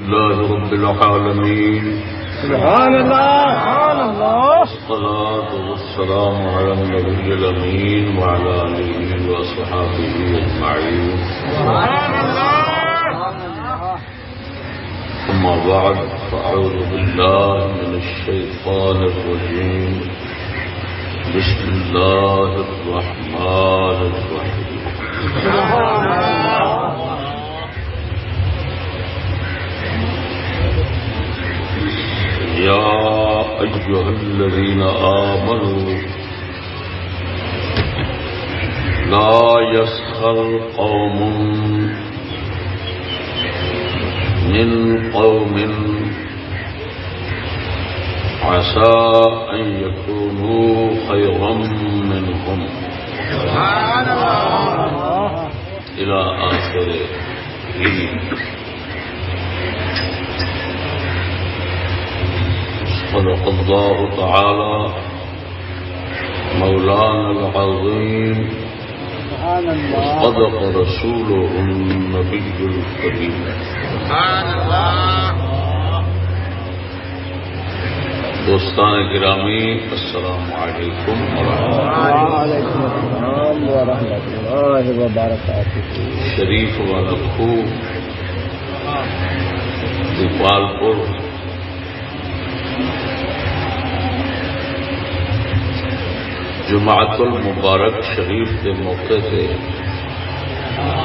الله رب العالمين. سبحان الله سبحان الله الصلاة والسلام على النبي الأمين وعلى آله وصحابه أجمعين. سبحان الله أما بعد فأعوذ بالله من الشيطان الرجيم. بسم الله الرحمن الرحيم. سبحان الله يا أيها الذين آمنوا لا يسخر قوم من قوم. عسى أن يكونوا خيرا منهم. سبحان الله إلى آخره. صدق الله تعالى مولانا العظيم سبحان الله. صدق رسوله النبي الكريم. سبحان الله. دوستان گرامی السلام علیکم ورحمۃ السلام الله وبركاته شریف والا خوب دیپال پور. جماعت المبارک شریف کے موقع سے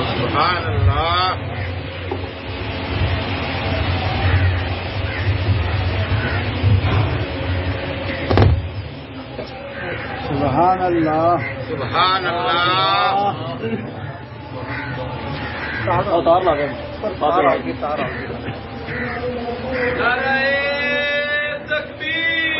سبحان اللہ سبحان اللہ سبحان اللہ اتار لا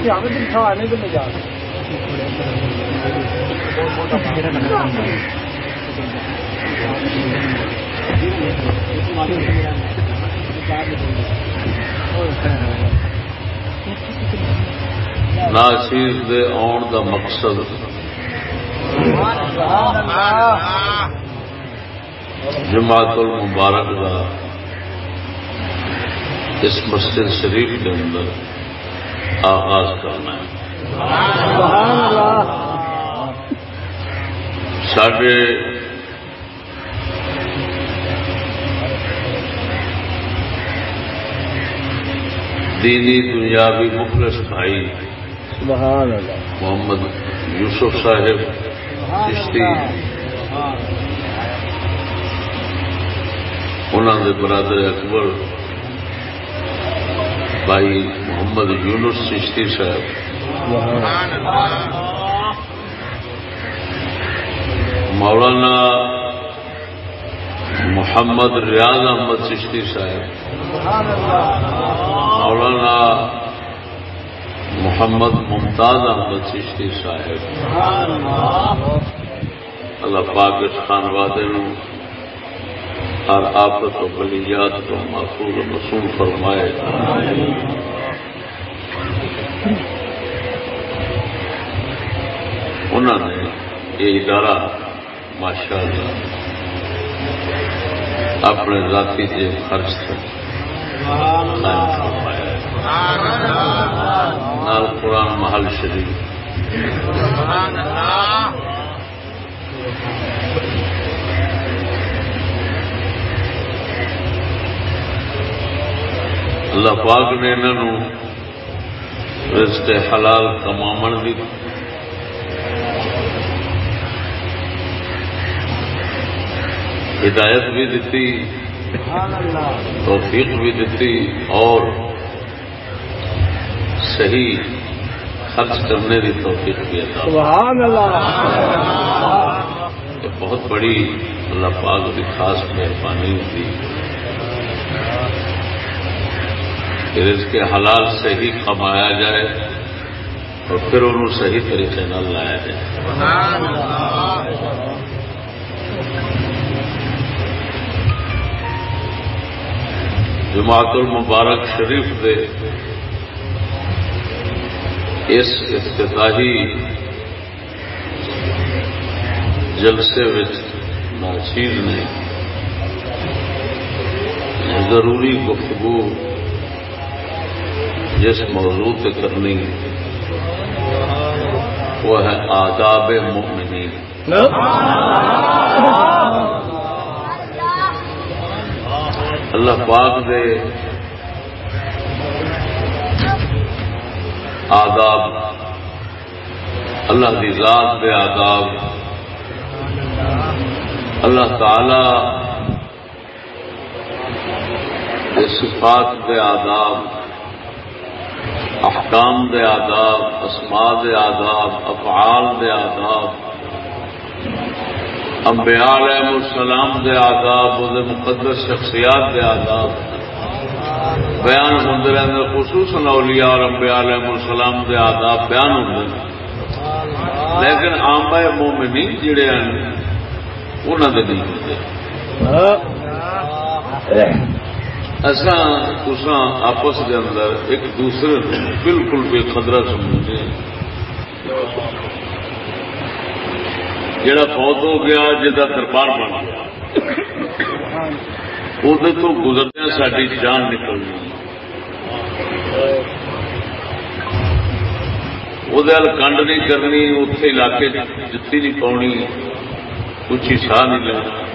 اکبر ہمیں دن کھانے کو نہیں جا ناچیز دے آن دا مقصد جماعت المبارک دا اس مسجد شریف کے اندر آغاز کرنا ہے۔ سڈے دینی دنیاوی مخلص بھائی سبحان اللہ۔ محمد یوسف صاحب چشتی۔ انہوں نے برادر اکبر بھائی محمد یونس چشتی صاحب۔ مولانا محمد ریاض احمد چشتی صاحب۔ مولانا محمد ممتاز احمد چشتی صاحب۔ اللہ پاک اس خانوادے نو ہر آفت و بلیات کو محفوظ و مصول فرمائے۔ انہوں نے یہ ادارہ ماشاء اللہ اپنے ذاتی جیب خرچ سے نال قرآن محل شریف۔ اللہ پاک نے انہوں رزق حلال کمامن دی. ہدایت بھی دیتی توفیق بھی دیتی اور صحیح خرچ کرنے کی توفیق بھی سبحان اللہ بہت بڑی اللہ پاک کی خاص مہربانی ہوتی۔ رزق حلال سے ہی کمایا جائے اور پھر انہوں صحیح طریقے نہ لایا جائے۔ جماعت المبارک شریف دے اس افتتاحی جلسے ناچیر نے ضروری گفتگو جس موضوع سے کرنی وہ ہے آداب مومنین۔ اللہ پاک دے آداب، اللہ دی ذات دے آداب، اللہ تعالی دے صفات دے آداب۔ احکام دے آداب، اسماء دے آداب، افعال دے آداب، انبیاء علیہ السلام دے آداب، وہ مقدس شخصیات دے آداب۔ بیان ہوں رہتے خصوصاً اولیاء اور انبیاء علیہ السلام دے آداب بیان ہوں لیکن آم مومنین جڑے ہیں انہوں دے نہیں ہوتے اصا تسا آپس کے اندر ایک دوسرے بالکل بے خطرہ سمجھتے جڑا فوت ہو گیا جا دربار بن گیا وہ تو گزرد ساری جان نکل وہ کنڈ نہیں کرنی اتے علاقے جتی نہیں پاؤنی کچھ ساہ نہیں لینا۔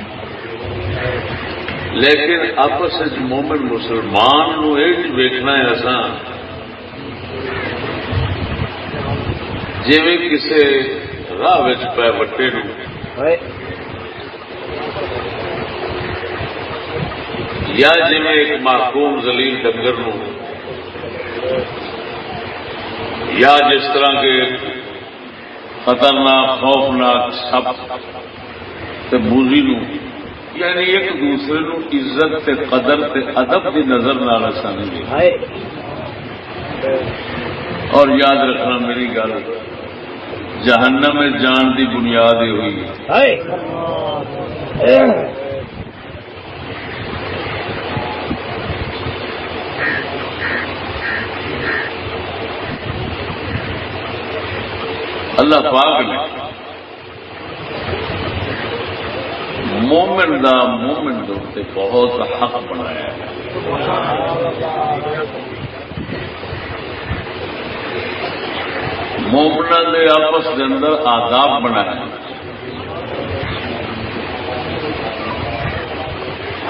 لیکن آپس مومن مسلمان یہ ویکنا ہے اصا جی کسی راہ پہ وٹے یا جی ایک محکوم زلیل ڈنگر نو۔ یا جس طرح کے خطرناک خوفناک سب بوزی نو۔ یعنی ایک دوسرے نو عزت تے قدر تے ادب کی نظر نہ سمجھ اور یاد رکھنا میری گل جہنم میں جان دی بنیاد ہی ہوئی اللہ پاک نے مومن دا مومن دے بہت حق بنایا مومنا نے آپس کے اندر آداب بنایا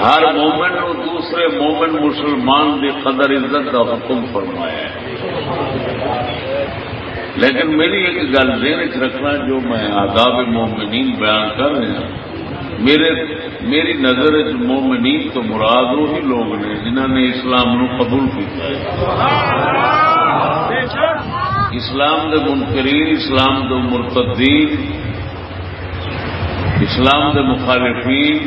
ہر مومن نو دوسرے مومن مسلمان کی قدر عزت کا حکم فرمایا لیکن میری ایک گل دین رکھنا جو میں آداب مومنین بیان کر رہا ہوں۔ میرے میری نظر مومنین تو مراد وہی لوگ نے جنہوں نے اسلام نو قبول کیا اسلام دے منکرین، اسلام دے مرتدین، اسلام دے مخالفین،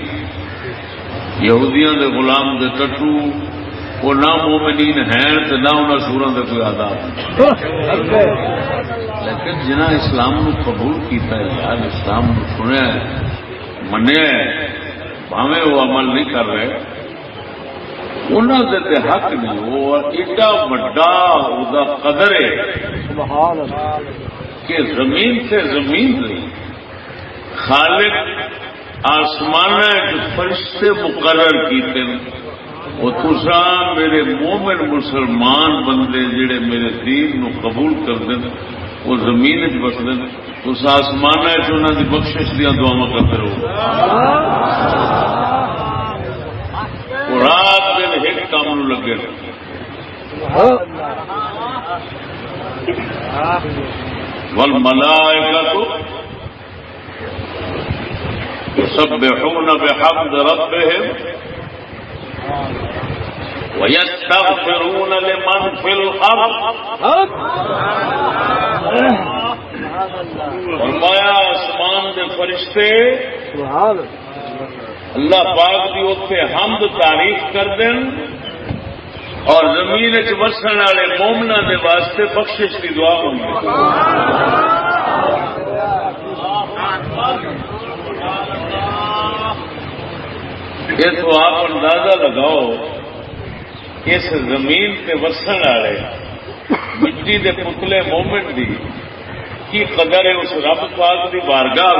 یہودیاں دے غلام دے ٹٹو، وہ نہ مومنین ہیں تو نہ انہوں سورا دے کوئی آداب۔ لیکن جنہ اسلام نو قبول کیتا ہے، یار اسلام نو سنیا منیا بھاوے وہ عمل نہیں کر رہے۔ انہوں دے حق نہیں وہ ایڈا وا قدر ہے۔ کہ زمین سے زمین نہیں خالق آسمان فرشتے مقرر کیتے وہ تسا میرے مومن مسلمان بندے جڑے میرے دین نو قبول کر دیں وہ زمین چ بس دیں اس آسمان کی بخش دیا دعوا کرتے رہو۔ رات دن ایک کام لگے بل ملائکہ تو سب بے والملائکہ يسبحون بحمد ربهم ويستغفرون لمن في الأرض. فرمایا آسمان دے فرشتے، اللہ پاک کی اتنے حمد تعریف کر دیں اور زمین چ وسن والے مومنا دے واسطے بخشش کی دعا ہوں یہ تو آپ اندازہ لگاؤ اس زمین تے وسن والے مٹی دے پتلے مومنٹ دی، کی قدر ہے اس رب پاک کی بارگاہ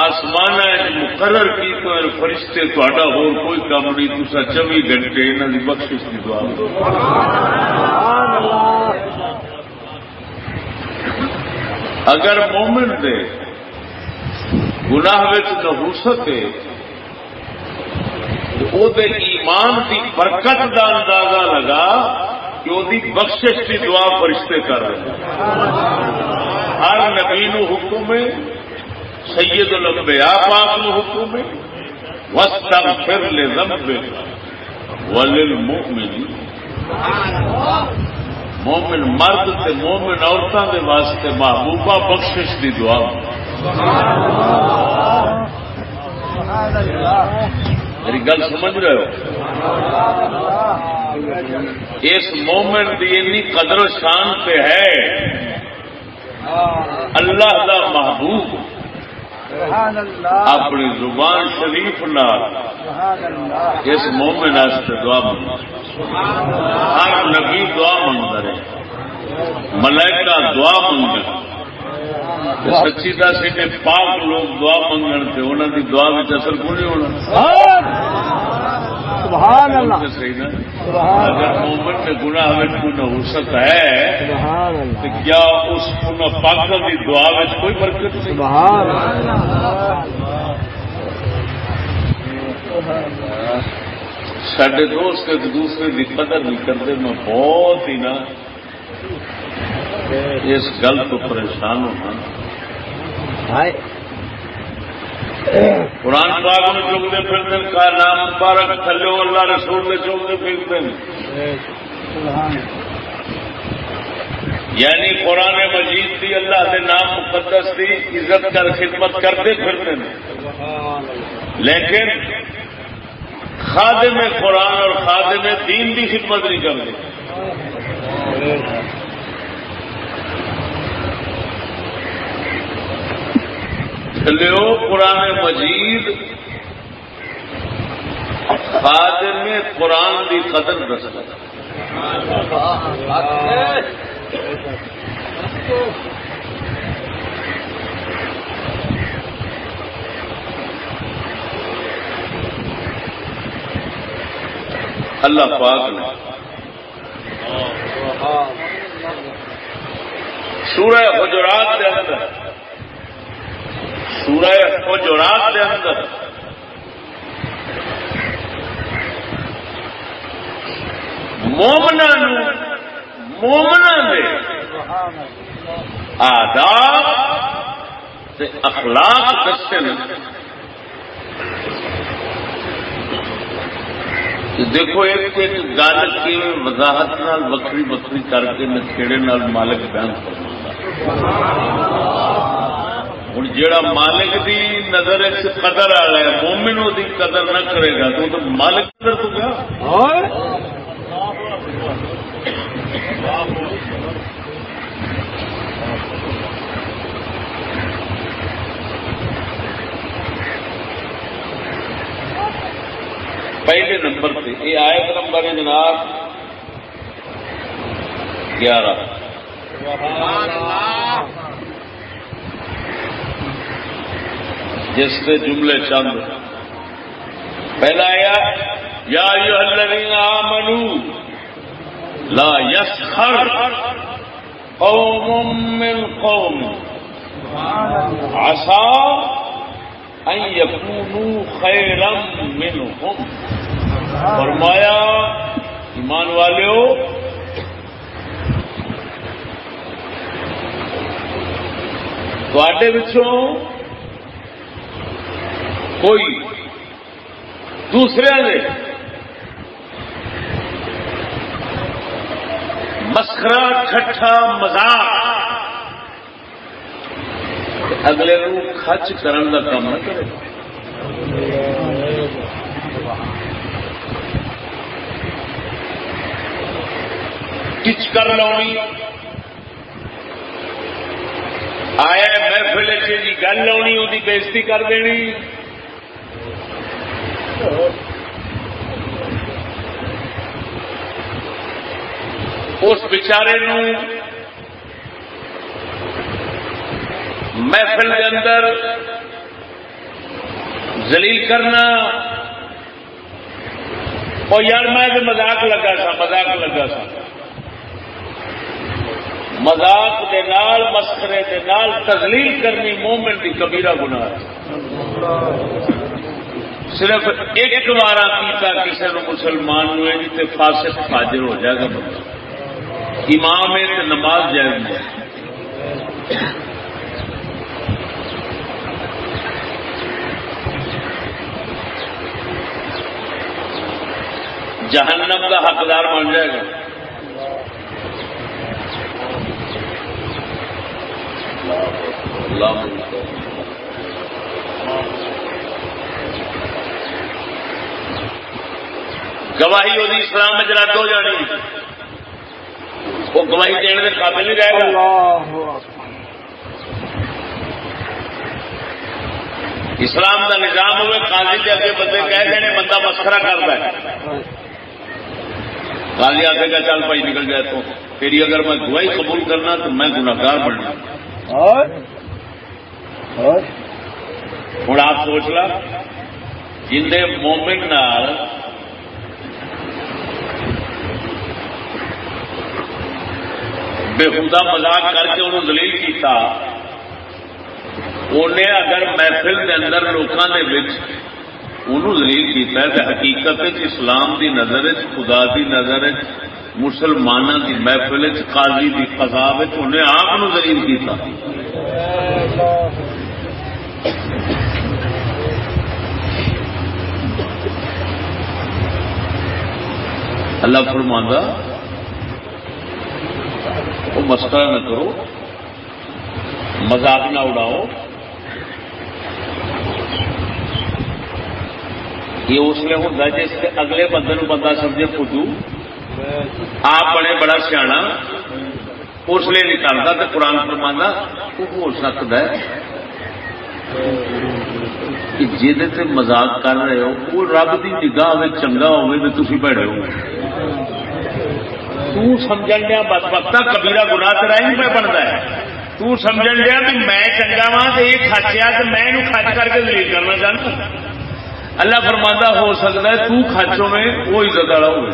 آسمان مقرر کی تو فرشتے تا ہو کوئی کام نہیں تصا چوبی گھنٹے یہاں کی بخش کی دعا۔ اگر مومنٹ دے، گناہ نحوست ہے وہ ایمان کی برکت کا اندازہ لگا کہ وہ بخشش کی دعا فرشتے کر رہے ہیں ہر نبی نو حکم ہے سید الانبیاء پاک نو حکم ہے وسطم پھر لے لمبے ولل مومن مرد تے مومن عورتوں کے واسطے محبوبہ بخشش کی دعا سبحان اللہ میری گل سمجھ رہے ہو؟ اس مومنٹ کی این قدر و شان پہ ہے۔ اللہ دا محبوب۔ اپنی زبان شریف نال۔ اس مومن دعا منگ ہر نبی دعا منگتا رہے۔ ملائکہ دعا منگ سچی دس پاک لوگ دعا منگن سے انہوں کی دعا بھی اثر کو نہیں ہونا؟ اگر مومن میں گنا ہو سکتا ہے تو کیا اس پاک کی دعا میں کوئی برکت نہیں؟ سڈے دوست ایک دوسرے کی قدر نہیں کرتے میں بہت ہی نا اس گل تو پریشان ہونا قرآن پاک میں چوکتے پھرتے کا نام مبارک تھلو اللہ رسول میں چوکتے پھرتے یعنی قرآن مجید دی اللہ کے نام مقدس دی عزت کر خدمت کرتے پھرتے لیکن خادم قرآن اور خادم دین دی خدمت نہیں کرتے۔ لو قرآن مجید خادم قرآن کی قدر دس۔ اللہ پاک نے۔ سورہ حجرات کے اندر سورہ کو جو رات کے اندر۔ مومنا مومنا دے آداب اخلاق دستے دیکھو، ایک ایک گل کی وضاحت وکری وکری کر کے نکھےڑے مالک بیان کرنا ہوں جا مالک دی نظر قدر والا ہے مومن وہ قدر نہ کرے گا تو تو مالک قدر تو گیا پہلے نمبر پہ یہ آئے نمبر ہے جناب گیارہ جس کے جملے چند پہلا آیا، یا منو لا یس ہر قوم من قوم۔ عصا ان یکونو خیرا منہم۔ فرمایا، ایمان والو تھوڑے پچھوں کوئی دوسرے نے مسخرا ٹھٹا مزاق اگلے نو خچ کرن کا کام نہ کرے۔ ٹچ کر لونی۔ آیا محفل جی گل لونی وہ بےزتی کر دینی۔ اس بچارے محفل کے اندر زلیل کرنا۔ اور یار، میں تو مزاق لگا سا مزاق لگا سا۔ مزاق کے نال مسکرے کے نال تزلیل کرنی مومنٹ کی کبیرہ گنا صرف ایک بار کیتا کسی نے مسلمان جی فاسق حاضر ہو جائے گا بندہ۔ امام ہے نماز جائز ہے۔ جہنم کا حقدار بن جائے گا۔ اللہ۔ گواہی وہ اسلام میں جرا ہو جانی۔ وہ گواہی دینے کے قابل نہیں رہے گا۔ اسلام کا نظام ہوئے قاضی کے اگے بندے کہہ دینے بندہ مسخرا کرتا ہے۔ قاضی آگے کا چل پائی نکل جائے تو۔ پھر اگر میں گواہی قبول کرنا تو میں گناگار بننا ہوں آپ سوچ لا۔ جن مومنٹ نال بےحدہ مزاق کر کے انہوں دلیل کیتا۔ انہیں اگر محفل کے اندر لوگوں کے انہوں دلیل کیتا ہے تو حقیقت اسلام دی نظر خدا دی نظر مسلمانوں کی محفل قاضی کی فضا انہیں آپ دلیل کیتا۔ اللہ فرماندہ وہ مسکرا نہ کرو مزاق نہ اڑاؤ۔ یہ اس لیے ہوتا جس کے اگلے بندے نو بندہ سمجھے خدو آپ بڑے بڑا سیاح اس لیے نکالتا تو قرآن فرمانا، وہ ہو سکتا ہے۔ کہ جہد مزاق کر رہے ہو، وہ رب کی نگاہ چنگا ہوئے تو تھی بڑے ہو۔ تمجن دیا بس وقت کبیرا گنا تیرا ہی پہ بنتا ہے۔ تمجن دیا بھی میں چنگا وا تو یہ خچیا تو میں خچ کر کے دلیل کرنا چاہتا اللہ فرماندہ ہو سکتا ہے تو خچوں میں وہ عزت والا ہو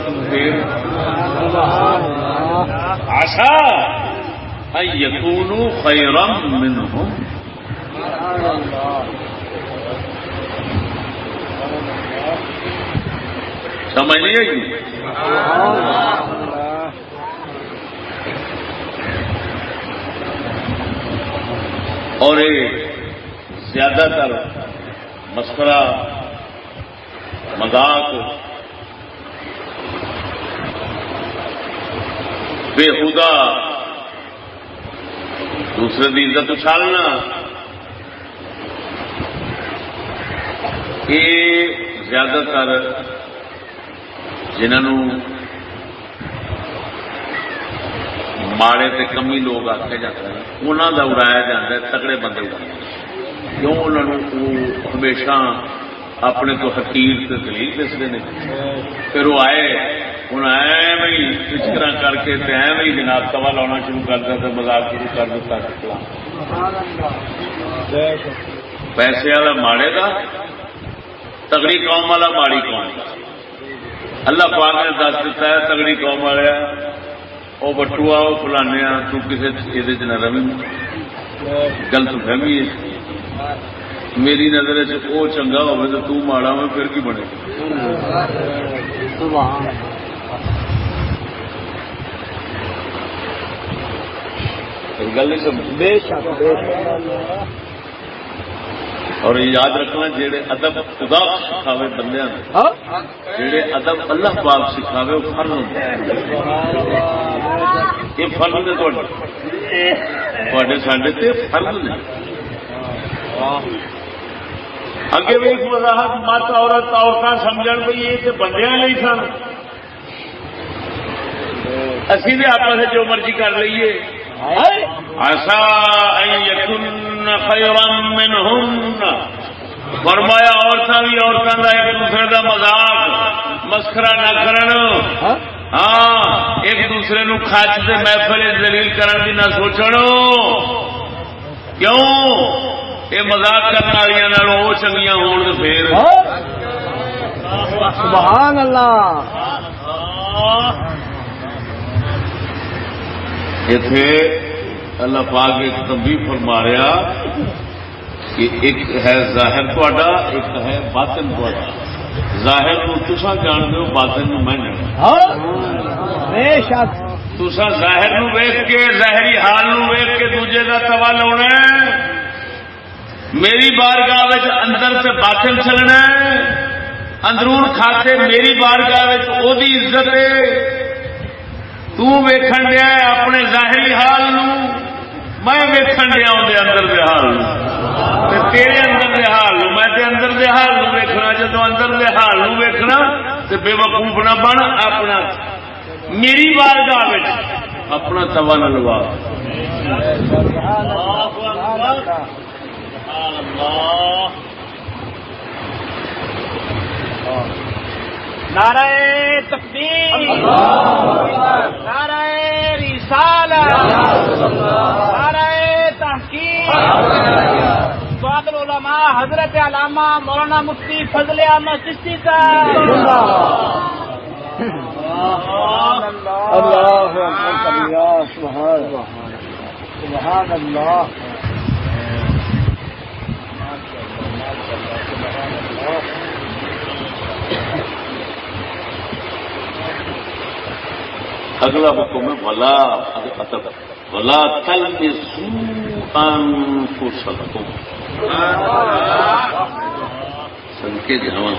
آشا یقون خیرم منہم۔ سمجھ نہیں آئی؟ اور یہ زیادہ تر مسکرا مذاق بےحدہ دوسرے کی عزت اچھالنا۔ یہ زیادہ تر جنہوں ماڑے تے کمی لوگ آتے جاتے ہیں۔ انہوں کا اڑایا جا ہے تگڑے بندے کیوں انہوں ہمیشہ اپنے تو حقیر سے دلیل دستے ہیں پھر وہ آئے ہوں ایویں ہی فکر کر کے ایویں ہی جناب توا لاؤنا شروع کر دیا مزاق شروع کر دیتا پیسے والا ماڑے کا تگڑی قوم والا ماڑی قوم۔ اللہ پاک نے دس دیتا ہے، تگڑی قوم والے وہ بٹو آ فلانے تسی یہ نہ روی گلت فہمی میری نظر وہ چنگا ہو تو تو ماڑا ہو پھر کی بنے گل نہیں سمجھ بے شک بے شک اور یاد رکھنا جہے ادب خدا سکھاوے بندے ہاں؟ جہے ادب اللہ پاک سکھاوے وہ فرض ہوتے یہ فرض نے تھوڑے سڈے تے فرض نے۔ اگے بھی ایک وضاحت مت عورت عورتیں سمجھ بھائی یہ تو بندیا نہیں سن۔ اسی بھی آپس جو مرضی کر لیے ایسا خیرم منہن فرمایا عورتیں بھی عورتوں کا ایک دوسرے کا مذاق مسخرا نہ کرن ہاں؟ ایک دوسرے نو کچ سے محفل دلیل کرن کی نہ سوچن کیوں؟ یہ مزاق کرنے والی وہ چنگیاں ہون تو پھر۔ سبحان اللہ۔ اتے اللہ پاک ایک تبھی فرما رہا کہ ایک ہے ظاہر تھوڑا ایک ہے باطن تھوڑا ظاہر کو تسا جان دو باطن میں جان تسا ظاہر نو ویخ کے ظاہری حال نو ویخ کے دوجے کا توا ہے۔ میری بارگاہ اندر سے باطن چلنا اندرون کھاتے میری بارگاہ عزت ہے۔ تیکھن دیا اپنے ظاہری حال نو، میں ویکن دیا اندر اندر دے حال نو۔ تیرے اندر دے حال نو، میں تے اندر دے حال نو ویکھنا جدو اندر دے حال نو ویکھنا، تے بے وقوف نہ بن، اپنا میری بارگاہ اپنا توا نہ لوا اللہ۔ نعرہ تکبیر نعرہ رسالہ نعرہ تحقیق سواد العلماء حضرت علامہ مولانا مفتی فضل احمد چشتی صاحب اللہ سبحان اللہ اگلا حکم ہے ولا بلا ولا تل میں سو کو سکوں سن کے جاؤ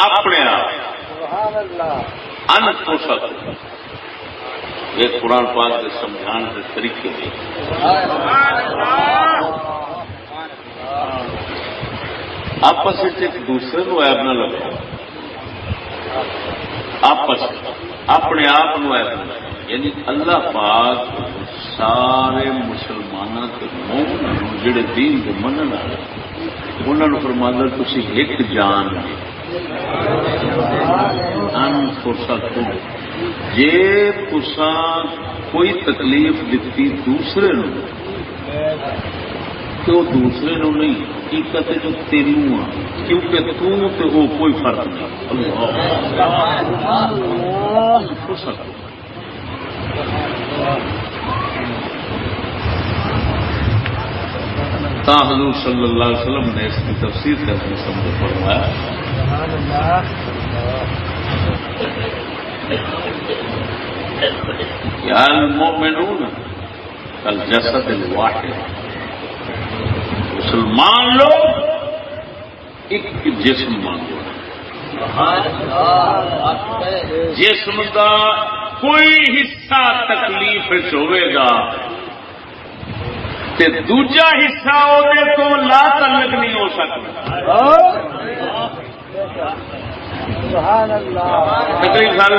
اپنے ان پوشک یہ قرآن پاک کے سمجھان کے طریقے میں آپس ایک دوسرے کو ایب نہ لگا آپس اپنے آپ کو ایب نہ لگا یعنی اللہ پاک سارے مسلمانوں کے مومن جڑے دین کے منن والے انہوں نے فرمانا تھی ایک جان جی تسا کوئی تکلیف دیتی دوسرے نو تو دوسرے نو نہیں، حقیقت جو تینوں آ۔ کیونکہ تو وہ کوئی فرق نہیں۔ اللہ۔ حضور صلی اللہ علیہ وسلم نے اس کی تفسیر کر کے سمجھ فرمایا۔ المؤمنون کل جسد الواحد۔ مسلمان لوگ ایک جسم مانگو۔ جسم کا کوئی حصہ تکلیف ہوئے گا۔ تے دوجا حصہ وہ تو لا تعلق نہیں ہو سکتا۔ تکلیف سال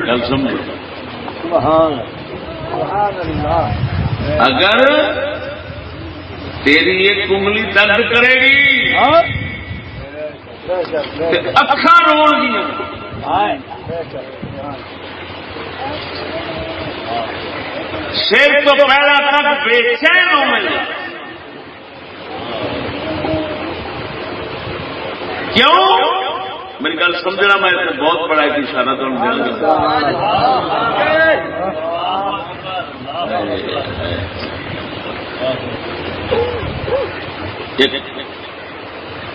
گل سمجھو۔ اگر تیری ایک انگلی درد کرے گی اکھا رو گیا سر تو پہلا تک بے چین ہو مل کیوں؟ میری گل سمجھنا میں بہت بڑا ایک اشارہ تو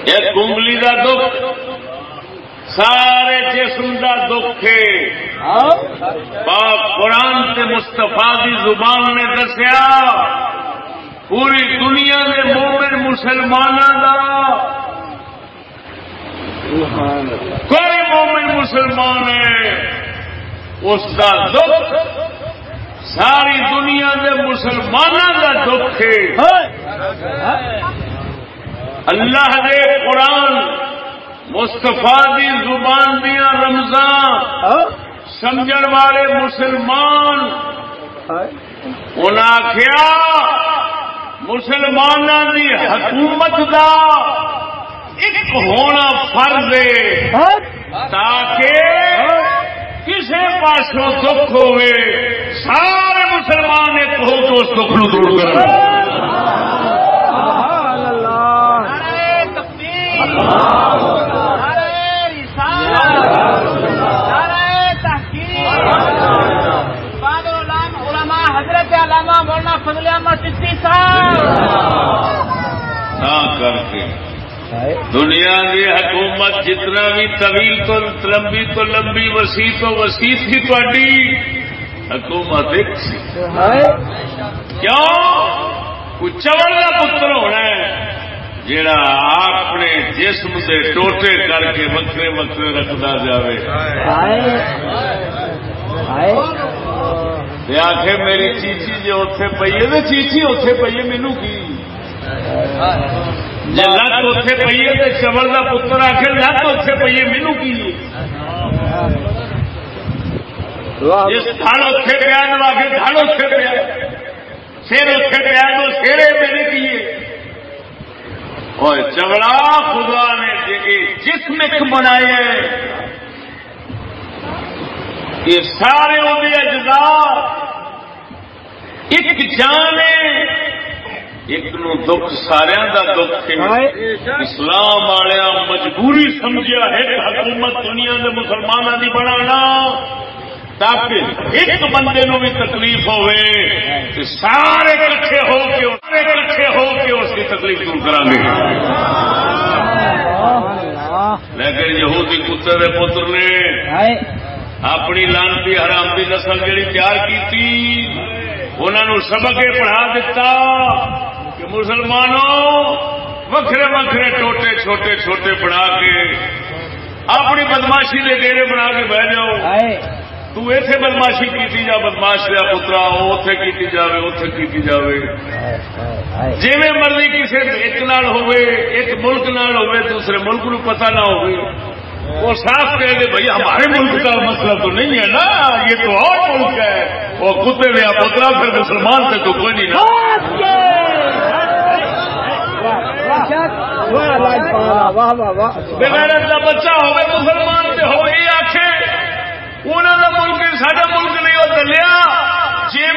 ایک کنگلی کا دکھ۔ سارے جسم کا دکھ پاک قرآن سے مستفا دی زبان نے دسیا پوری دنیا کے مومن مسلمانوں کا کوئی مومن مسلمان ہے اس کا دکھ ساری دنیا کے مسلمانوں کا دکھ ہے۔ اللہ دے قرآن مستفا دی زبان دیا رمضان سمجھ والے مسلمان انہیں آخیا مسلمانوں کی حکومت کا ایک ہونا فرض ہے تاکہ کسی پاسوں دکھ ہوئے سارے مسلمان ایک ہو تو اس دکھ نو دور کر سدی صاحب۔ کر کے۔ دنیا کی حکومت جتنا بھی طویل تو لمبی تو لمبی وسیع تو وسیع تھی تھی حکومت ایک سی۔ کیوں؟ کوئی چول کا پتر ہونا ہے جڑا اپنے جسم سے ٹوٹے کر کے وکرے وکرے رکھتا جائے آخ میری چیچی جی اتے پی ہے چیچی اتے پی ہے مینو کی؟ لت اتے پی ہے چمل کا پتر آخ لت اتے پی ہے مینو کی؟ جس دھڑ اتے پیا نو آخر دھڑ اتے پیا سر اتے پیا تو سیرے میرے کی اور چگڑا خدا نے جسم ایک بنایا یہ سارے اجزا ایک جان ایک نو دکھ سارا دا دکھ اسلام والیا مجبوری سمجھا ایک حکومت دنیا کے مسلمانوں کی بنانا تاکہ ایک بندے نو بھی تکلیف ہوئے۔ سارے کٹھے ہو کے کٹھے ہو کے اس کی تکلیف دور کرا گے لیکن یہودی کتے کے پتر نے اپنی لانتی حرام کی نسل جہی تیار کی انہوں سبق یہ پڑھا دیتا کہ مسلمانوں وکھرے وکھرے ٹوٹے چھوٹے چھوٹے بنا کے اپنی بدماشی کے ڈیرے بنا کے بہ جاؤ۔ تو ایسے بدماشی کی جا بدماش لیا پترا اتے کی جائے اتے کی جائے جی مرضی کسی ایک نال ہوئے ایک ملک نال ہوئے دوسرے ملک نو پتہ نہ ہوئے وہ صاف کہہ دے بھائی ہمارے ملک کا مسئلہ تو نہیں ہے نا، یہ تو اور ملک ہے۔ وہ کتے لیا پترا پھر مسلمان سے تو کوئی نہیں بغیر بچہ ہوئے، مسلمان سے ہو، یہ آخے انہوں کا ملک سارا ملک نہیں، وہ دلیا۔ جی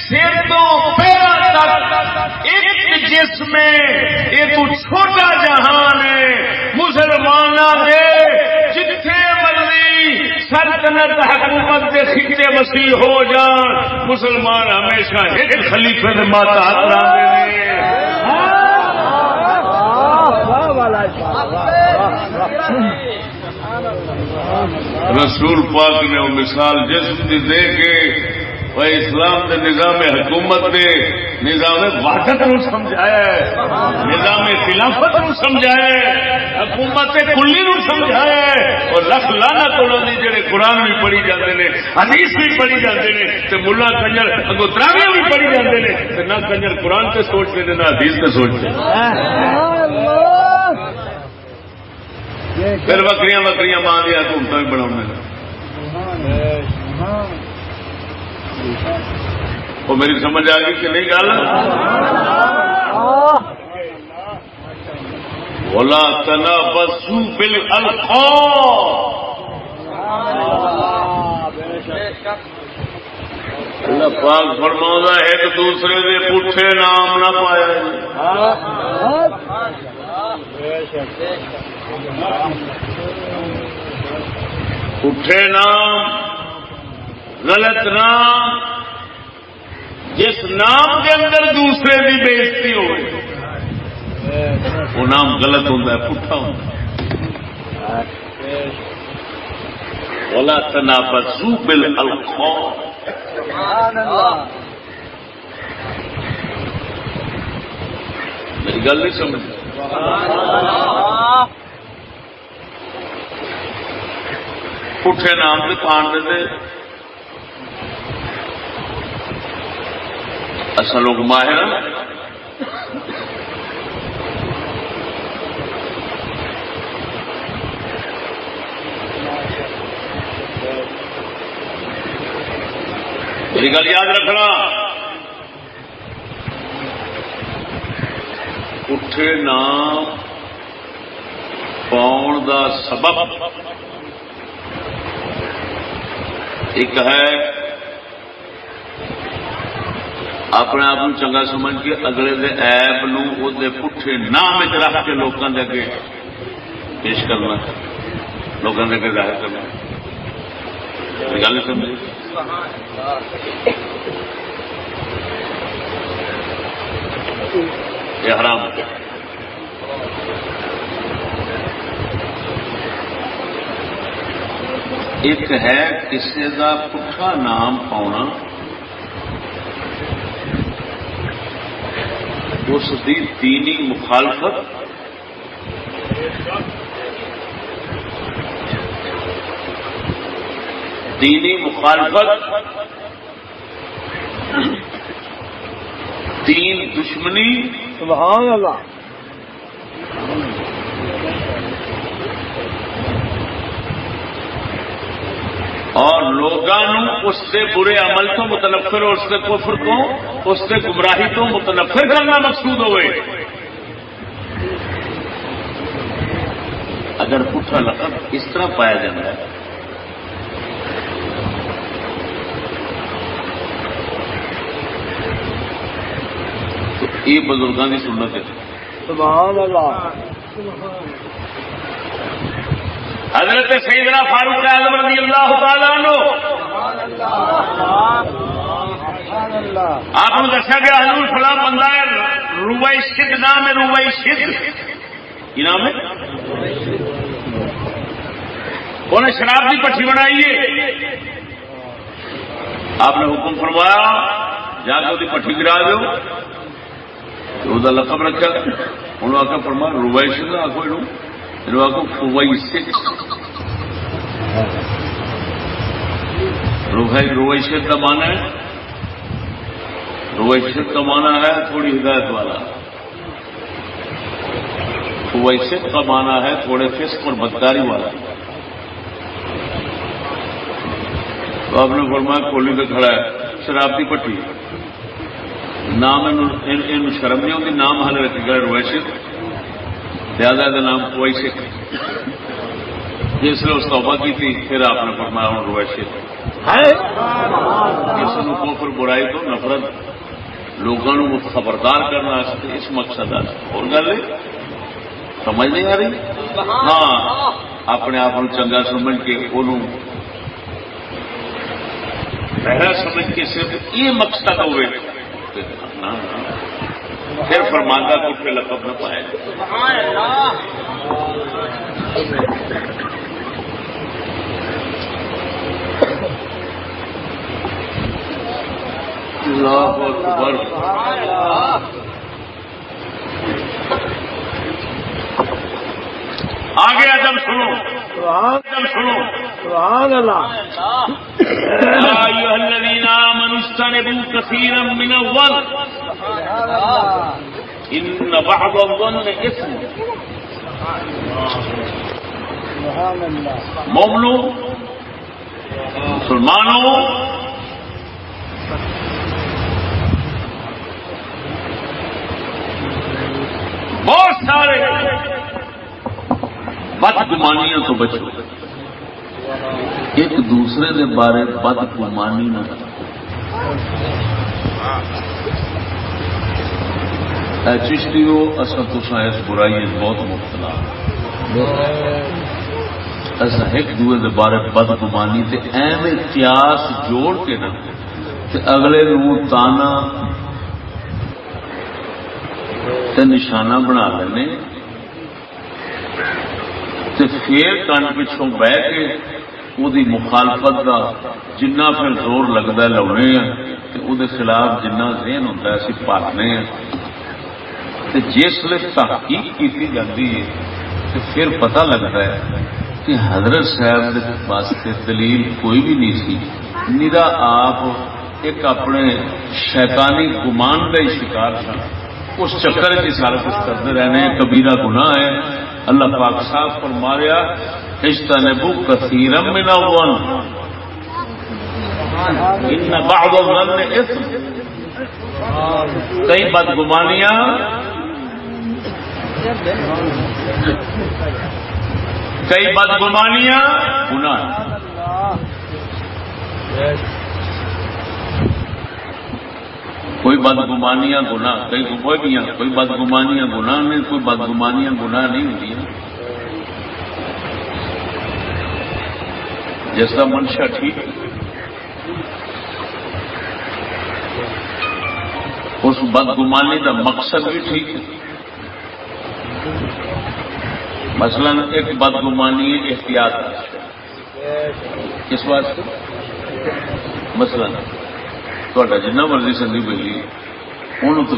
سر تو پہلا تک ایک جسم ایک چھوٹا جہان ہے۔ مسلمان جتھے مرضی سلطنت حکومت کے خطے مسیح ہو جان، مسلمان ہمیشہ ایک خلیفے میں ماتا رسول پاک نے وہ مثال جسم کی دے کے وہ اسلام کے نظام حکومت نے نظام واقع نو سمجھایا ہے نظام خلافت نو سمجھایا ہے حکومت کلی نو سمجھایا ہے اور لکھ لانا تو جڑے قرآن بھی پڑھی جاتے ہیں حدیث بھی پڑھی جاتے ہیں تو ملا کنجر اگو تراویاں بھی پڑھی جاتے ہیں نہ کنجر قرآن سے سوچتے ہیں نہ حدیث سے سوچتے پھر وکری وکری ماں دیا حکومت بھی بنا وہ میری سمجھ آ گئی کہ نہیں گل؟ بولا تنا بسو بل اللہ پاک فرما ایک دوسرے کے پوٹھے نام نہ پایا اٹھے نام غلط نام جس نام کے اندر دوسرے کی بےزتی ہو وہ نام غلط ہوتا ہے، پٹھا ہوتا بولا تنا بسو بل میری گل نہیں سمجھ۔ پٹھے نام سے پان دے۔ اصل لوگ ماہر میری گل یاد رکھنا۔ اٹھے نام پاؤن دا سبب۔ ایک ہے اپنے آپ چنگا سمجھ کے اگلے دے ایب نو دے پٹھے نام رکھ کے لوگوں کے اگے پیش کرنا لوگوں کے اگے ظاہر کرنا گل سمجھ یہ حرام ایک ہے کسی کا پٹھا نام پاؤنا اس دی دینی مخالفت دینی مخالفت دین دشمنی سبحان اللہ۔ اور لوگوں اس سے برے عمل تو متنفر اور اس سے کفر کو اس سے گمراہی تو متنفر کرنا مقصود ہوئے۔ اگر پٹھا لقب اس طرح پایا جاتا ہے۔ تو یہ بزرگوں کی سنت ہے۔ سبحان اللہ۔ حضرت سیدنا فاروق اعظم رضی اللہ تعالیٰ آپ نے دسا گیا حضور فلاں بندہ ہے روبئی سدھ نام ہے روبئی سدھ کی نام ہے؟ انہیں شراب کی پٹھی بنائی ہے آپ نے حکم فرمایا، جا کے وہ پٹھی گرا دو لقب رکھا۔ انہوں نے آ کے فرمایا روبئی سدھ آخو یہ روئی رویشت کا مانا ہے؟ رویشت کا مانا ہے تھوڑی ہدایت والا۔ رویشت کا مانا ہے تھوڑے فسق اور بدکاری والا۔ تو آپ نے فرمایا کھولی پہ کھڑا ہے شراب کی پٹی۔ نام شرم نہیں ہوتی نام ہل رکھے گا رویشت زیادہ کا نام کوئی سکھ جس نے اس توبہ کی تھی پھر آپ نے فرمایا ہوں رویشی جس نے کفر برائی تو نفرت لوگوں خبردار کرنا اس مقصد اور گل سمجھ نہیں آ رہی؟ ہاں اپنے آپ چنگا سمجھ کے پہلا سمجھ کے صرف یہ مقصد ہوئے۔ پھر فرماندہ کو پھر لقب نہ پائے۔ اللہ اکبر۔ آگے ادب ادب سنو۔ سبحان اللہ أيها الذين آمنوا استنبوا كثيرا من الظن۔ بعض الظن مومنو مسلمانوں بہت سارے۔ بد گمانیاں تو بچو۔ ایک دوسرے کے بارے بد گمانی نہ چشتی ہو اصل تو اس برائی بہت مبتلا اصا ایک دوے دے بارے بد گمانی تے قیاس جوڑ کے نا تے اگلے نو تانا تے نشانہ بنا لینے۔ تے پھر کن پچھوں بہ کے وہ مخالفت کا جنہ پھر زور لگتا لونے لاؤنے وہ خلاف جنہ ذہن ہوتا ہے اسی پالنے جس لیے تحقیق کی جاتی ہے تو پھر پتہ لگتا ہے کہ حضرت صاحب واسطے دلیل کوئی بھی نہیں سی۔ نرا آپ ایک اپنے شیطانی گمان کا ہی شکار تھا اس چکر کی سارا کچھ کرتے رہنے کبیرہ گناہ ہے۔ اللہ پاک صاحب پر ماریا اجتنبو کثیرا من اول ان بعض الظن اثم. کئی بدگمانیاں کئی بدگمانیاں گناہ. کوئی بدگمانیاں گناہ، کئی کوئی بدگمانیاں گناہ نہیں، کوئی بدگمانیاں گناہ نہیں ہوتی جس کا منشا ٹھیک اس بدگمانی کا مقصد بھی ٹھیک ہے۔ مثلا ایک بدگمانی احتیاط۔ کس واسطے، مثلا تا جنہ مرضی سنگھی بلی ان تو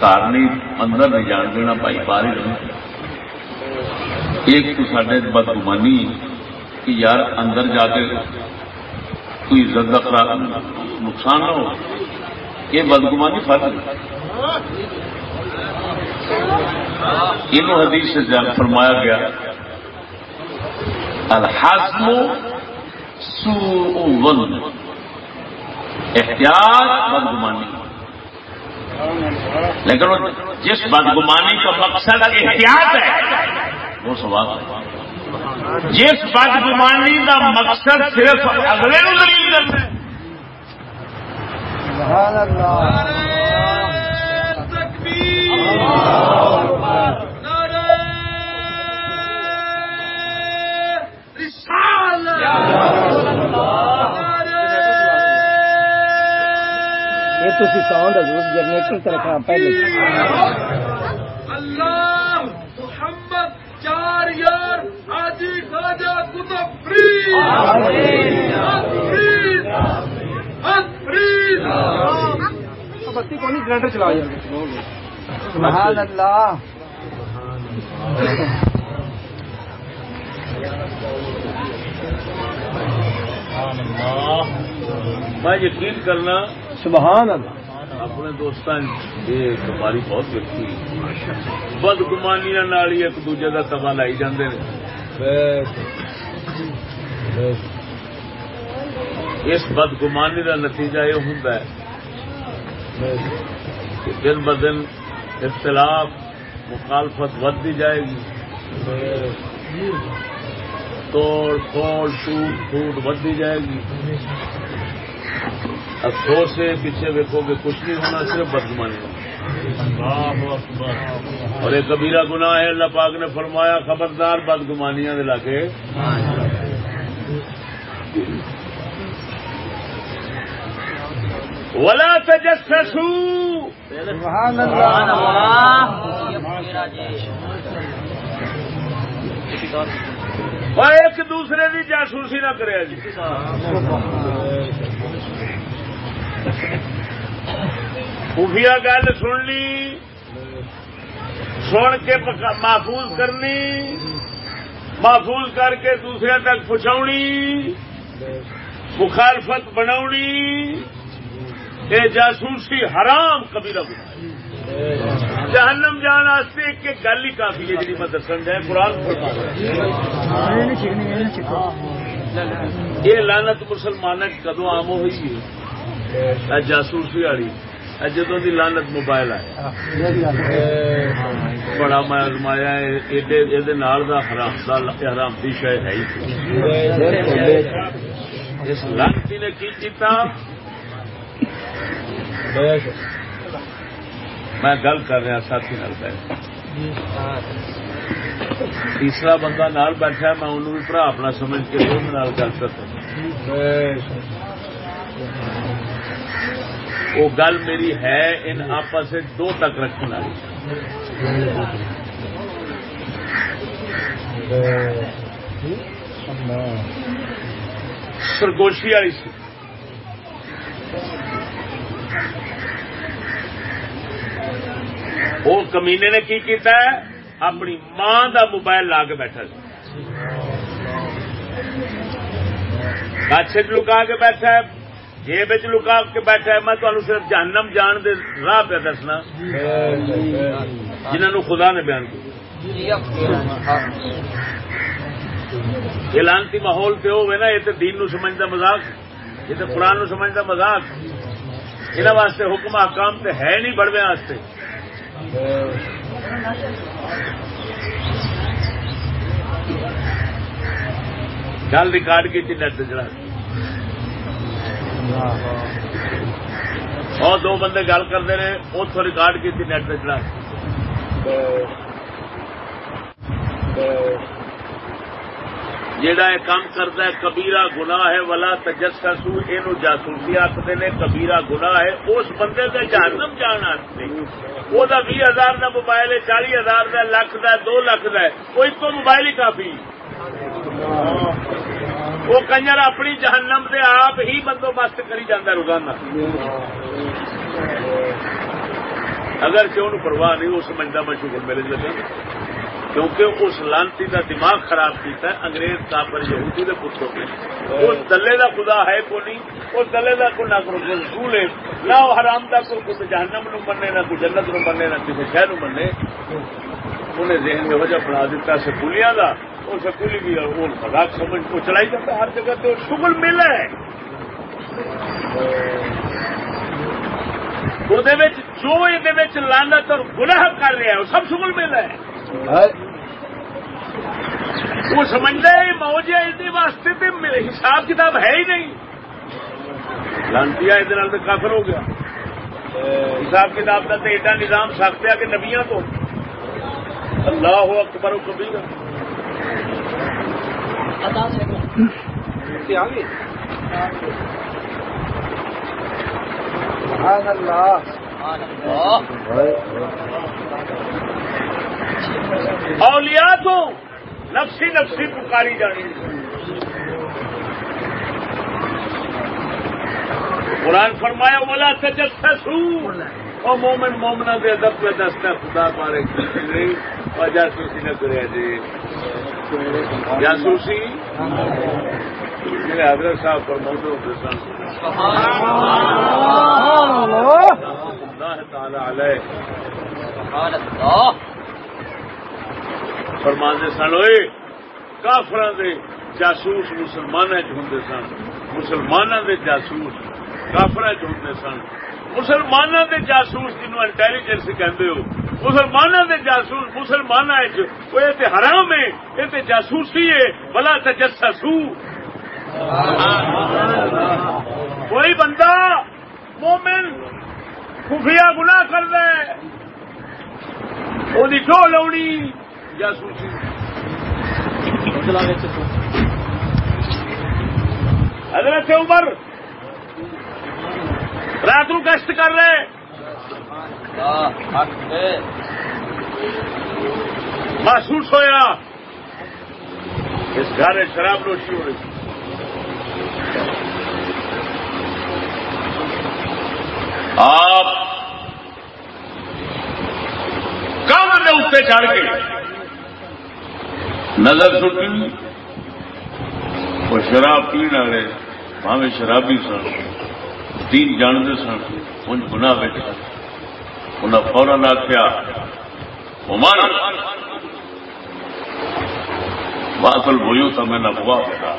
گھر نہیں اندر نہیں جان دینا بھائی باہر ہی ایک تو سڈے بدگمانی کہ یار اندر جا کے کوئی عزت کا خراب نقصان نہ ہو یہ بدگمانی فرق ان حدیث سے فرمایا گیا الحزم سوء احتیاط بدگمانی۔ لیکن جس بدگمانی کا مقصد احتیاط ہے، وہ سوال ہے۔ جس بدگمانی کا مقصد صرف اگلے دلیل کرنا تو ساؤنڈ جنریٹر رکھنا پہلے اللہ محمد چار یار حاجی خواجہ کتب فریز بتی کو نہیں گرینڈر چلا سبحان اللہ۔ میں یقین کرنا سبحان اللہ. اپنے دوستان یہ بہت ویکھی بدگمانیاں ہی ایک دوجے کا تبا لائی جاندے اس بدگمانی کا نتیجہ یہ ہوں کہ دن ب دن اختلاف مخالفت ودتی جائے گی۔ توڑ پھوڑ ٹوٹ پھوٹ ودتی جائے گی۔ افسوس سے پیچھے دیکھو گے کچھ نہیں ہونا صرف بدگمانی۔ اور ایک کبیرہ گناہ ہے اللہ پاک نے فرمایا خبردار بدگمانیاں دلا کے ولا تجسسو اور ایک دوسرے کی جاسوسی نہ کرے جی۔ خفیہ گل سن لی سن کے محفوظ کرنی محفوظ کر کے دوسرے تک پہنچاونی مخالفت بنا یہ جاسوسی حرام کبھی نہ جہنم جان واسطے ایک گل ہی کافی ہے جی میں دسن جائے قرآن یہ لانت مسلمان کدو آم ہوئی ہے؟ جاسوسی والی جدو کی لانت موبائل آیا بڑا میں ازمایا حرام کی شاید ہے لانتی نے کی کیتا میں گل کر رہا ساتھی نال تیسرا بندہ نال بیٹھا میں انہوں بھی برا اپنا سمجھ کے گل کرتا وہ گل میری ہے ان آپس دو تک رکھنے والی۔ سرگوشی والی سی۔ وہ کمینے نے کی کیتا ہے؟ اپنی ماں دا موبائل لا کے بیٹھا کچھ لکا کے بیٹھا ہے۔ جیب لکا کے بیٹھا ہے، میں تمہیں صرف جہنم جان دے راہ پہ دسنا۔ جنہوں خدا نے بیان کیا۔ یہ لانتی ماحول پہ ہوئے نا، یہ تو دین نو سمجھتا مزاق یہ تو قرآن نو سمجھتا مزاق انہوں واسطے حکم حکام تے ہے نہیں بڑوے واسطے۔ گل ریکارڈ کی نیٹ چڑھا۔ ہاں۔ اور دو بندے گل کرتے رہے اتوں ریکارڈ کی نیٹ چڑھا جہاں یہ کام کرتا ہے کبیرا گنا ہے، ولا تجسا سو یہ جاسوسی آخر نے کبیرا گنا ہے۔ اس بندے کے جہنم جان وہ بھی ہزار کا موبائل ہے، چالی ہزار کا لکھ کا دو لکھ کا موبائل ہی کافی۔ وہ کنجر اپنی جہنم سے آپ ہی بندوبست کری جانا روزانہ۔ اگر کیوں پرواہ نہیں، وہ سمجھتا میں شکر میرے لگا کیونکہ اس لانتی کا دماغ خراب کیتا ہے، انگریز کافر یہودی کے پتروں نے۔ اس دلے کا خدا ہے کو نہیں، اس دلے کا کوئی نہ کوئی رسول ہے۔ نہ وہ حرام کا کوئی کچھ جہنم نو مننے، نہ کوئی جنت نو مننے، نہ کسی شہر نو مننے۔ انہیں ذہن میں وجہ بنا دیتا سکولیاں کا وہ سکولی بھی وہ مذاق سمجھ کو چلائی جاتا ہر جگہ تو شکل ملا ہے جو یہ لانت اور گناہ کر رہا ہے وہ سب شکل ملا ہے وہ سمجھتا ہے موج ہے اس واسطے تو حساب کتاب ہے ہی نہیں۔ لانتی یہ کافر ہو گیا۔ حساب کتاب کا تو ایڈا نظام سخت ہے کہ نبیاں تو۔ اللہ اکبر کبھی اللہ اولیاء تو نفسی نفسی پکاری جانی قرآن فرمایا بولا سجسو اور مومن مومنا دے ادب پہ دست خدا پارے اور جاسوسی نہ کرے جی جاسوسی میرے حضرت صاحب فرماؤ ہوتے سن اللہ تعالی علیہ فرمانے سن ہوئے کافر جاسوس مسلمان ہوں سن۔ مسلمانوں کے جاسوس کافر ہوں سن۔ مسلمانوں کے جاسوس جنوب انٹیلیجنس کہتے ہو مسلمانوں کے جاسوس مسلمان حرام ہے یہ جاسوسی ہے بلا تجسو کوئی بندہ مومن خفیہ گناہ کر دے وہ ٹو لونی، جاسوسی۔ حضرت عمر رات نو گشت کر رہے محسوس ہوا اس گھر شراب نوشی ہو رہی آپ کام میں اتنے چڑھ کے نظر سٹی۔ وہ شراب پینے والے بھاوے شرابی سن۔ تین جانتے سن۔ ان گنا بیٹھا انہیں فوراً آخیا عمر باطل بوئیو تو میں نفوا بیٹا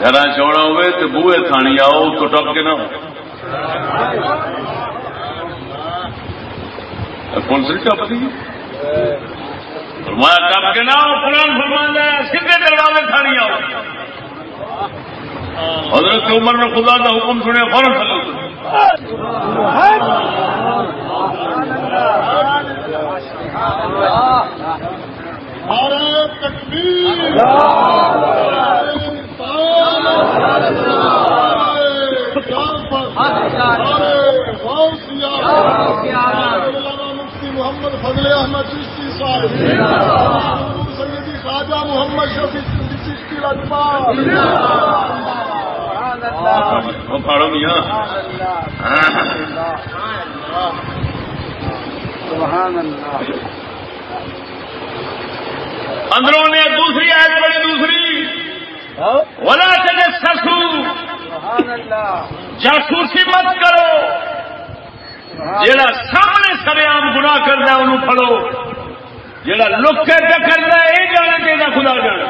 گھر چوڑا ہوئے تو بوئے تھانی آؤ، تو ٹپ کے نہ کون سی ٹپ دی۔ فرمایا، ٹپ کے نہ قرآن فرمانا سیدھے دروازے کھانی آؤ۔ حضرت عمر نے خدا کا حکم سنے فوراً محمد فضل احمد چشتی صاحب سیدی خواجہ محمد شفیع چشتی لجپال وہ پاڑو میاں اندروں نے دوسری آیت پڑی دوسری۔ ولا تجسسو جاسوسی مت کرو۔ جیڑا سامنے سرے عام گنا کرنا انہوں پڑھو۔ جیڑا لک کرنا یہ جانے چاہیے خدا جانا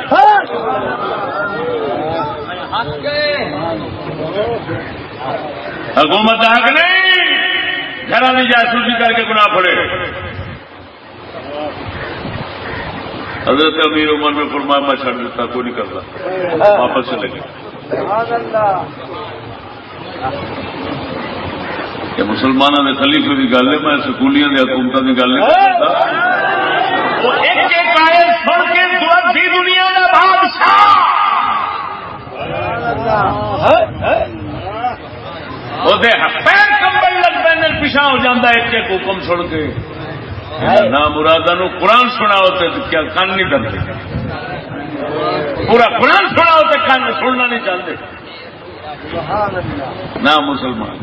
حکومت حق نہیں! گھر کی جاسوسی کر کے گنا پڑے حضرت امیر عمر میں فرمایا، میں چھڑ دیتا کوئی نہیں کرتا۔ واپس چلے گئے۔ کہ مسلمانوں کے خلیفے کی گل ہے، میں سکولیاں کی حکومت کی گل نہیں کرتا۔ دنیا کا بادشاہ وہ پیر کمبل لگ پہ پیچھا ہو جاتا ایک ایک حکم سن کے۔ نہ مرادہ نو قرآن سنا ہوتے تو کیا کان نہیں کرتے پورا قرآن سنا ہوتے کان سننا نہیں چاہتے نہ مسلمان۔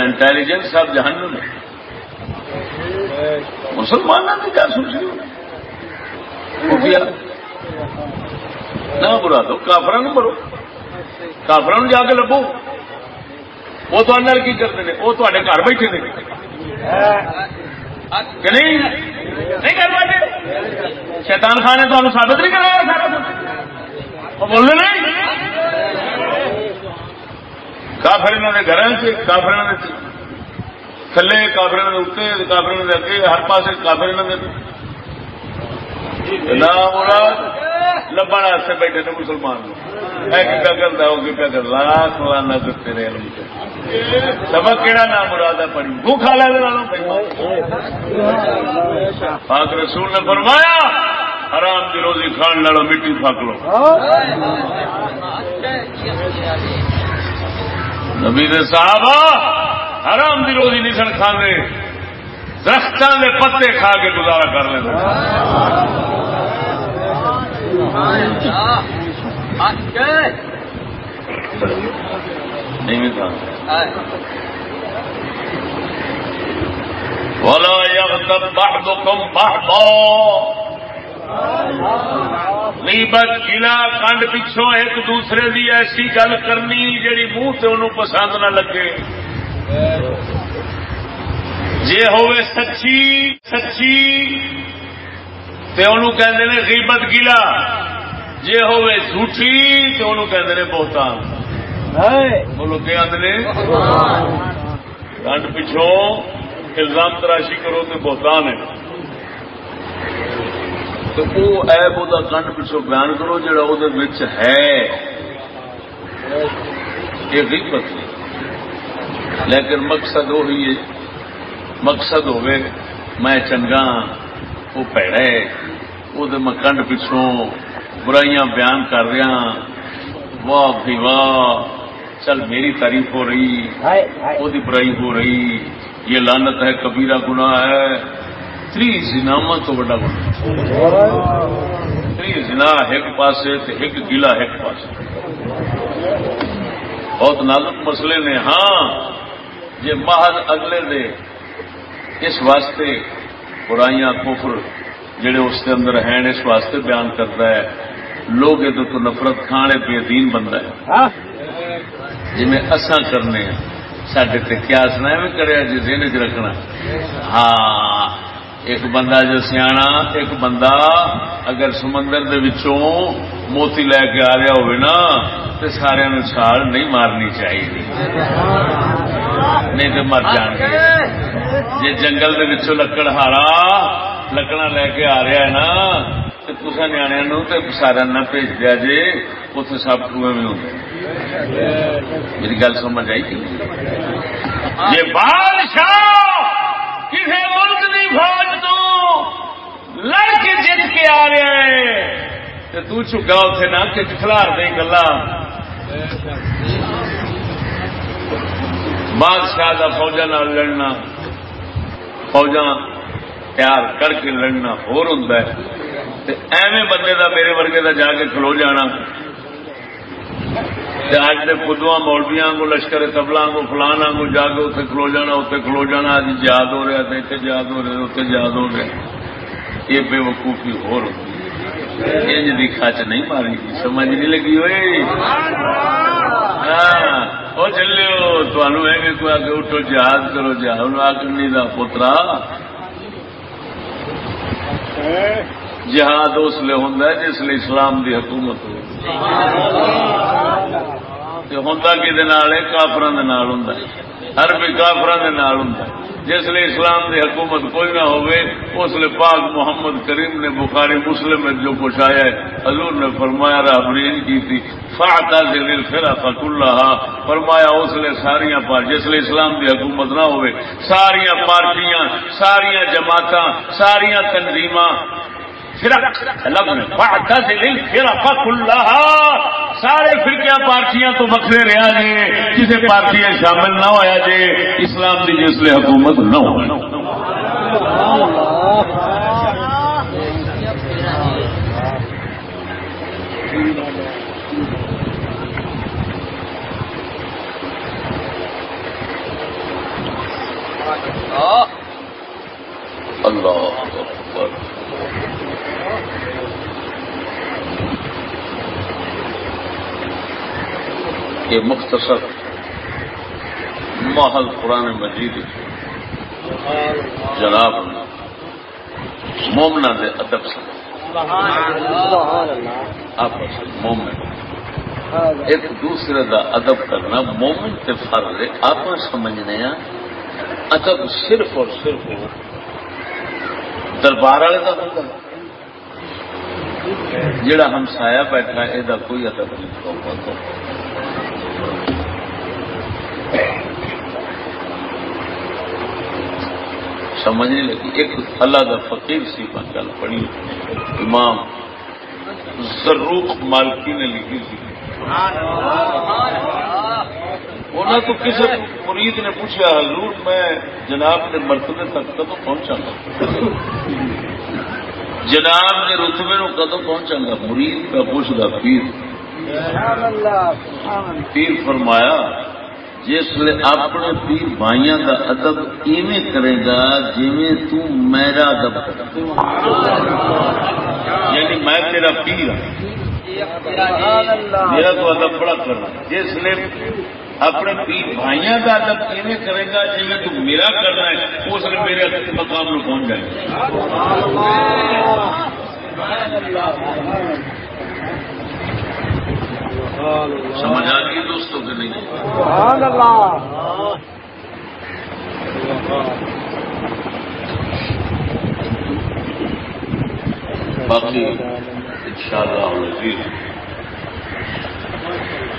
انٹیلیجنس سب جہنم ہے۔ مسلمانوں نے کیا سوچی نہ برا دو کافران مرو۔ کافران جا کے لبو۔ وہ تو اندر کی کرتے ہیں وہ تے گھر بیٹھے نے۔ نہیں؟ نہیں کر پاتے شیطان خان نے تمہیں ثابت نہیں کرایا سارا بول رہے نہیں۔ کافر انہوں نے گھر سے کافر تھلے کافر اتنے کافر نے اگے ہر پاس کافر نے نام لبن واسطے بیٹھے نے مسلمان کیا کرتا کیا کر لاکھ لانا سبق کہڑا نام مراد ہے پڑھی پاک رسول نے فرمایا حرام کی روزی کھان لڑو مٹی پھک لو نبی نے حرام دی روزی نہیں سن کھانے درختوں کے پتے کھا کے گزارا کر لیں ولا يغتب بعضكم بعضا۔ غیبت گلا کنڈ پچھوں ایک دوسرے دی ایسی گل کرنی، جیڑی منہ سے انہوں پسند نہ لگے۔ جے ہوئے سچی سچی تے انہوں کہندے نے غیبت گلا جے ہوئے جھوٹھی تے انہوں کہندے نے بہتان بولو کیا آدھے کنڈ پچھوں الزام تراشی کرو تو بہتان ہے تو وہ ایب وہ کنڈ پچھو بیان کرو جڑا وہ ہے یہ غیبت لیکن مقصد وہی ہے۔ مقصد ہوئے میں چنگا وہ پیڑا ہے۔ وہ میں کنڈ پچھوں برائیاں بیان کر رہا واہ بھی واہ چل میری تعریف ہو رہی۔ وہ برائی ہو رہی۔ یہ لانت ہے کبیرہ گناہ ہے۔ تری زناما تو بڑا گنا تری زنا ایک پاس ایک گلا ایک پاس بہت نازک مسئلے نے ہاں۔ یہ محض اگلے دے اس واسطے برائیاں کفر جڑے اس کے اندر ہیں اس واسطے بیان کرتا ہے۔ لوگ یہ تو نفرت کھانے پہ دین بندہ ہے جی میں اصا کرنے ہیں۔ سڈے تے کیا سنا میں کرے جی دن چ رکھنا۔ ہاں۔ ایک بندہ جو سیاح ایک بندہ اگر سمندر دے وچوں موتی لے کے آ رہا ہوئے نا تو سارے چھال نہیں مارنی چاہیے۔ نہیں تو مر جان گے۔ جی جنگل دے وچوں لکڑ ہارا لکڑا لے کے آ رہا ہے نا تو تصا نیا تو سارا نہ بھیج دیا جی اتنے سب ٹوئے میں ہوتے میری گل سمجھ آئی کہ جی بادشاہ! کسی ملک کی فوج تو۔ لڑ کے جیت کے آ رہا ہے تو تو چکا اتنے نہ کہ کھلار دے گلا بادشاہ کا فوجا لڑنا۔ فوجا تیار کر کے لڑنا۔ ہو ایویں بندے دا میرے ورگے دا جا کے کھلو جانا۔ اج کے خدوا مولبیا کو لشکر تبلا کو فلانا کو جا کے اتنے کھلو جانا اتنے کھلو جانا اج یاد ہو رہا تھا اتنے یاد ہو رہے اتنے یاد ہو رہے یہ بے وقوفی ہو رہی انج کی کچ نہیں ماری سمجھ نہیں لگی ہوئی؟ ہاں۔ وہ چلو تمہوں ہے کوئی آگے اٹھو، جہاد کرو جہاز آکنی کا پوترا جہاد اس لیے ہوں جس لیے اسلام دی حکومت ہو۔ ہوں کہ ہوں ہر بھی ہوں جس لیے اسلام دی حکومت کوئی نہ ہوئے اس لیے پاک محمد کریم نے بخاری مسلم میں جو کچھ آیا ہے، حضور نے فرمایا رابرین کی تھی فاطا دل فرا فق اللہ فرمایا، اس لیے ساریاں پار، جس لیے اسلام دی حکومت نہ ہوئے ساریاں پارٹیاں، ساریاں جماعت ساریاں تنظیم سارے فرقیاں پارٹیاں تو وکرے رہا جی کسی پارٹی شامل نہ ہوا جی اسلام کی جس لیے حکومت نہ ہو اللہ یہ مختصر محل قرآن مجید جناب مومنا دے ادب سے۔ مومن۔ ایک دوسرے کا ادب کرنا، مومن کے فرض آپ سمجھنے ادب صرف اور صرف دربار والے کا ہوگا جڑا ہمسایا بیٹھا یہ کوئی ادب نہیں۔ سمجھنے لگی، ایک اللہ کا فقیر سی گل پڑھی امام زروق مالکی نے لکھی تھی انہوں تو کسی مرید نے پوچھا، حضور میں جناب کے مرتبے تک کدو پہنچا گا؟ جناب کے رتبے نو کدو پہنچا گا؟ مرید کا پوچھتا پیر۔ پیر فرمایا جس لیے اپنے پیر بھائیاں کا ادب ایویں کرے گا جی میرا ادب کر یعنی میں تیرا پیر میرا تو ادب بڑا کرنا جس لیے اپنے پیر بھائیاں کا ادب ایویں کرے گا جی تو میرا کرنا ہے اس لیے میرے مقام میں پہنچ جائے گا سمجھ آ گئی دوستوں کے نہیں؟ باقی ان شاء اللہ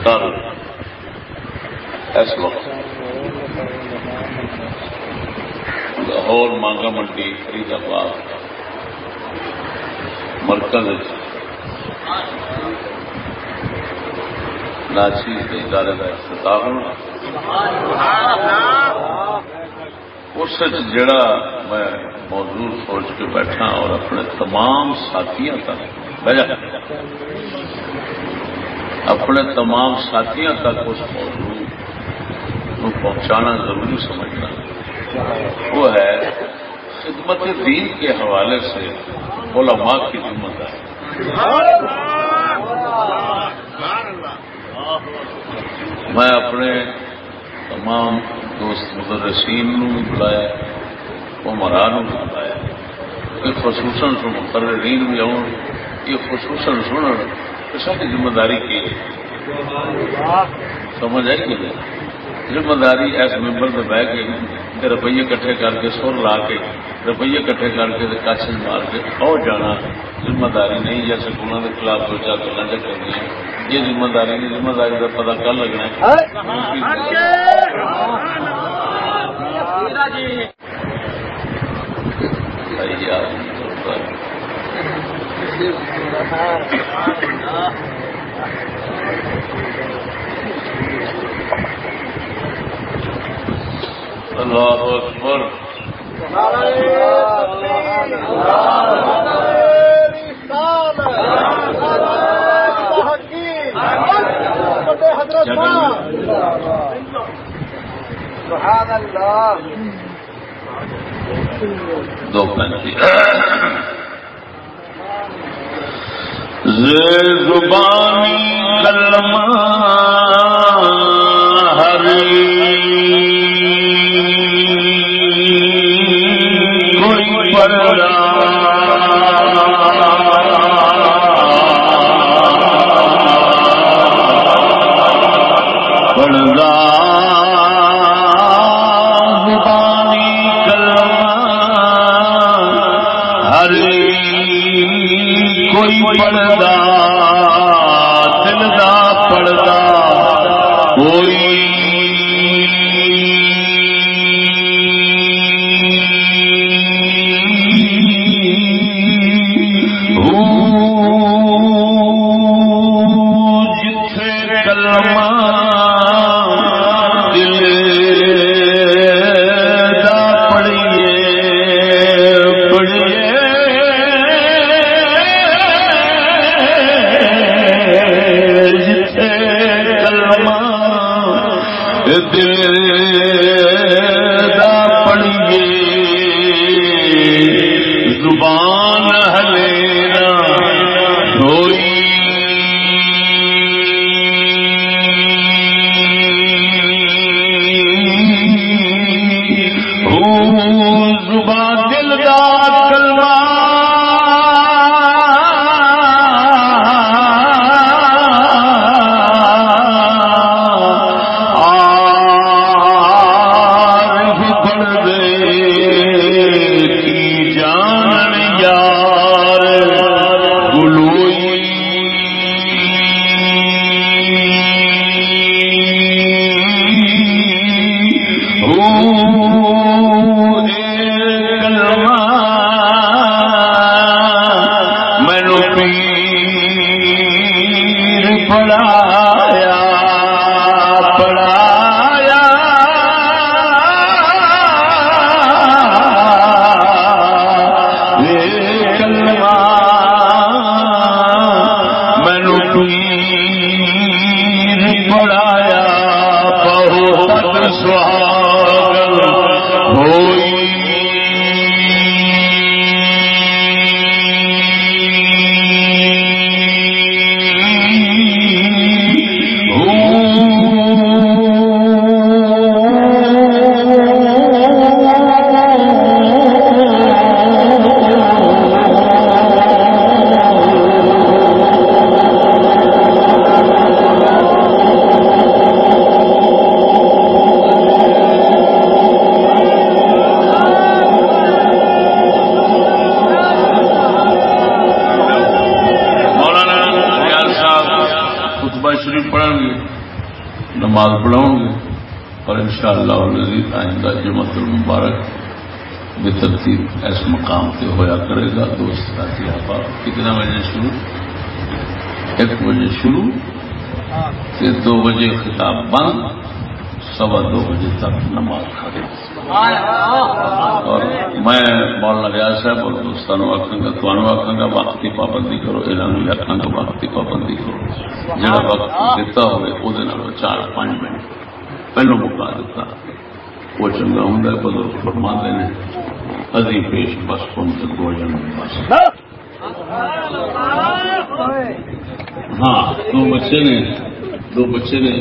کل اس وقت لاہور مانگا منڈی فرید آباد مرکز ناچیز کے ادارے کا افتتاح ہونا اس جڑا میں موضوع سوچ کے بیٹھا اور اپنے تمام ساتھیوں تک بجا اپنے تمام ساتھیوں تک اس موضوع کو پہنچانا ضروری سمجھنا وہ ہے، خدمت دین کے حوالے سے علماء کی ذمہ داری۔ میں اپنے تمام دوست مدرسین بھی بلایا، عمران بھی بلایا۔ یہ خصوصاً مقررین بھی آؤ یہ خصوصاً سنن ساری ذمہ داری کی سمجھ آئی کہ ذمہ داری ایس ممبر میں بہ کے روپیے کٹھے کر کے سر لا کے روپیے کٹھے کر کے کچھ مار کے اور جانا ذمہ داری نہیں یا سکولوں کے خلاف دو چار گلا چ کرنی یہ ذمہ داری نہیں ذمہ داری کا پتا کل لگنا ہے الله أكبر. سبحان الله دو پنچی زبانی کلمہ ہری کوئی صاحب اور دوستانوں آخا گا تمہوں آخا گا وقت کی پابندی کرو، اعلان بھی آخا گا وقت کی پابندی کرو۔ جہاں وقت دیتا ہوئے وہ چار پانچ منٹ پہلو مکا دیتا وہ چنگا ہوں بدل فرما دینے ادھی پیش بس کون تک دو جن بس۔ ہاں دو بچے نے، دو بچے نے